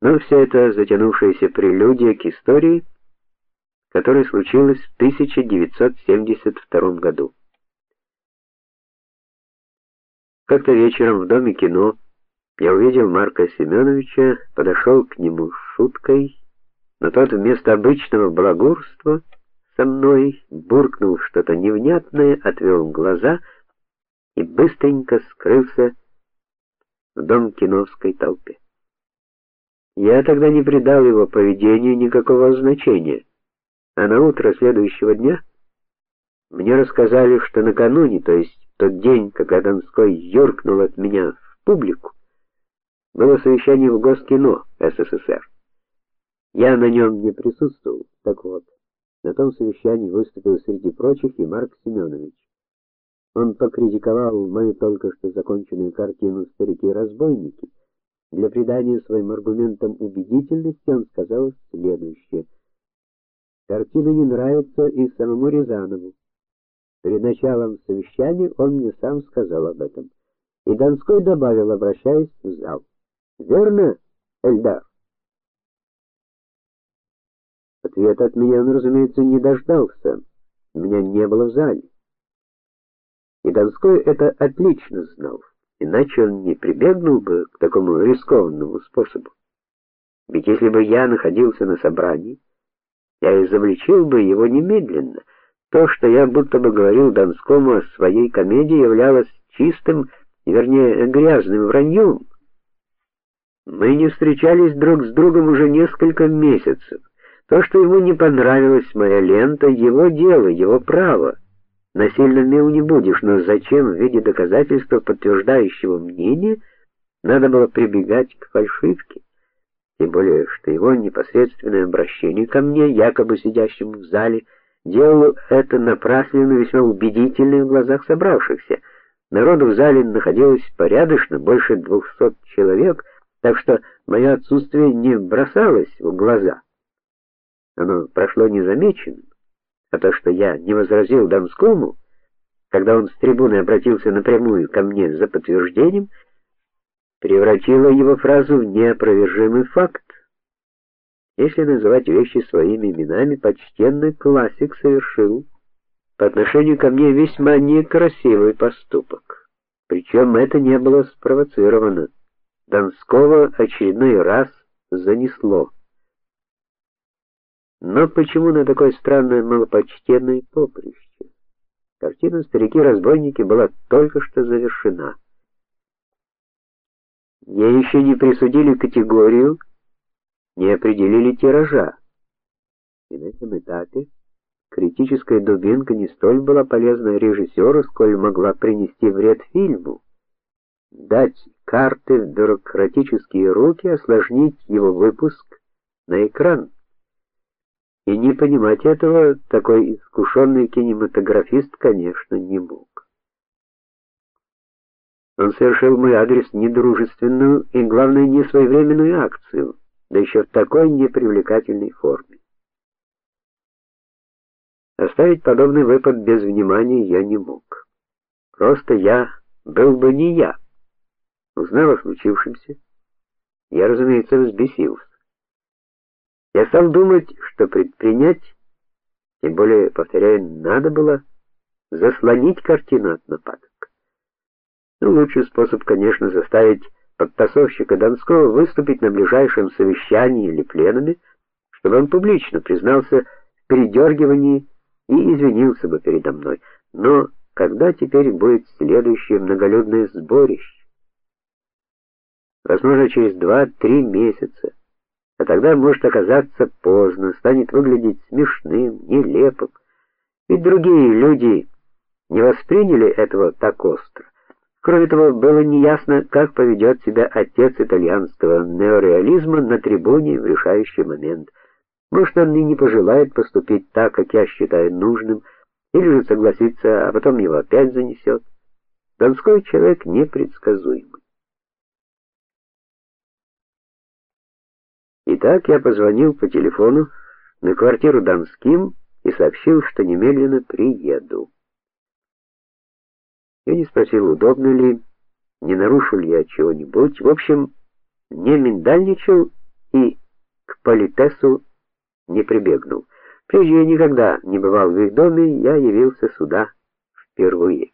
Но все это затянувшаяся прелюдия к истории, которая случилась в 1972 году. Как-то вечером в доме кино я увидел Марка Семеновича, подошел к нему с шуткой, но тот вместо обычного благорства со мной буркнул что-то невнятное, отвел глаза и быстренько скрылся в дом киновской толпе. Я тогда не придал его поведению никакого значения. А на утро следующего дня мне рассказали, что накануне, то есть тот день, когда Донской юркнул от меня в публику, было совещание в Госкино СССР. Я на нем не присутствовал. Так вот, на том совещании выступил среди прочих и Марк Семенович. Он покритиковал мою только что законченную картину Старики-разбойники для придания своим аргументам убедительности он сказал следующее: Картина не нравится и самому Рязанову. Перед началом совещания он мне сам сказал об этом. И Донской добавил, обращаясь в зал: "Верно, Эльдар?" Ответа от меня он, разумеется, не дождался. Меня не было в зале. И Донской это отлично знал иначе он не прибегнул бы к такому рискованному способу. Ведь если бы я находился на собрании, я изобличил бы его немедленно. То, что я будто бы говорил Донскому о своей комедии, являлось чистым, вернее, грязным враньем. Мы не встречались друг с другом уже несколько месяцев. То, что ему не понравилась моя лента, его дело, его право. Насильно мил не будешь, но зачем в виде доказательства, подтверждающего мнение, надо было прибегать к фальшивке? Тем более, что его непосредственное обращение ко мне, якобы сидящему в зале, делало это напрасленно весьма убедительно в глазах собравшихся. Народу в зале находилось порядочно, больше двухсот человек, так что мое отсутствие не бросалось в глаза. Оно прошло незамеченным. А то, что я не возразил Донскому, когда он с трибуны обратился напрямую ко мне за подтверждением, превратило его фразу в неопровержимый факт. Если называть вещи своими именами, почтенный классик совершил по отношению ко мне весьма некрасивый поступок. Причем это не было спровоцировано. Донского очередной раз занесло. Но почему на такое странное малопочтенное поприще? Картина Старики-разбойники была только что завершена. Ей еще не присудили категорию, не определили тиража. И на этом этапе критическая дубинка не столь была полезна режиссеру, сколь могла принести вред фильму. Дать карты в бюрократические руки, осложнить его выпуск на экран. И не понимать этого такой искушенный кинематографист, конечно, не мог. Он совершил мой адрес недружественную и, главное, не своевременную акцию, да еще в такой непривлекательной форме. Оставить подобный выпад без внимания я не мог. Просто я был бы не я. Узнав о случившемся, я, разумеется, взбесился. Я стал думать, что предпринять, тем более, повторяю, надо было заслонить картину от нападок. Ну, лучший способ, конечно, заставить подтасовщика Донского выступить на ближайшем совещании или пленуме, чтобы он публично признался в передергивании и извинился бы передо мной. Но когда теперь будет следующее многолюдное сборище? Возможно, через два-три месяца тогда может оказаться поздно, станет выглядеть смешным, нелепым. Ведь другие люди не восприняли этого так остро. Кроме того, было неясно, как поведет себя отец итальянского неореализма на трибуне в решающий момент. Может, он и не пожелает поступить так, как я считаю нужным, или же согласится, а потом его опять занесет. Донской человек непредсказуемый. Итак, я позвонил по телефону на квартиру Донским и сообщил, что немедленно приеду. Я не спросил, удобно ли, не нарушил я чего-нибудь. В общем, не миндальничал и политесу не прибегнул. Прежде я никогда не бывал в их доме, я явился сюда впервые.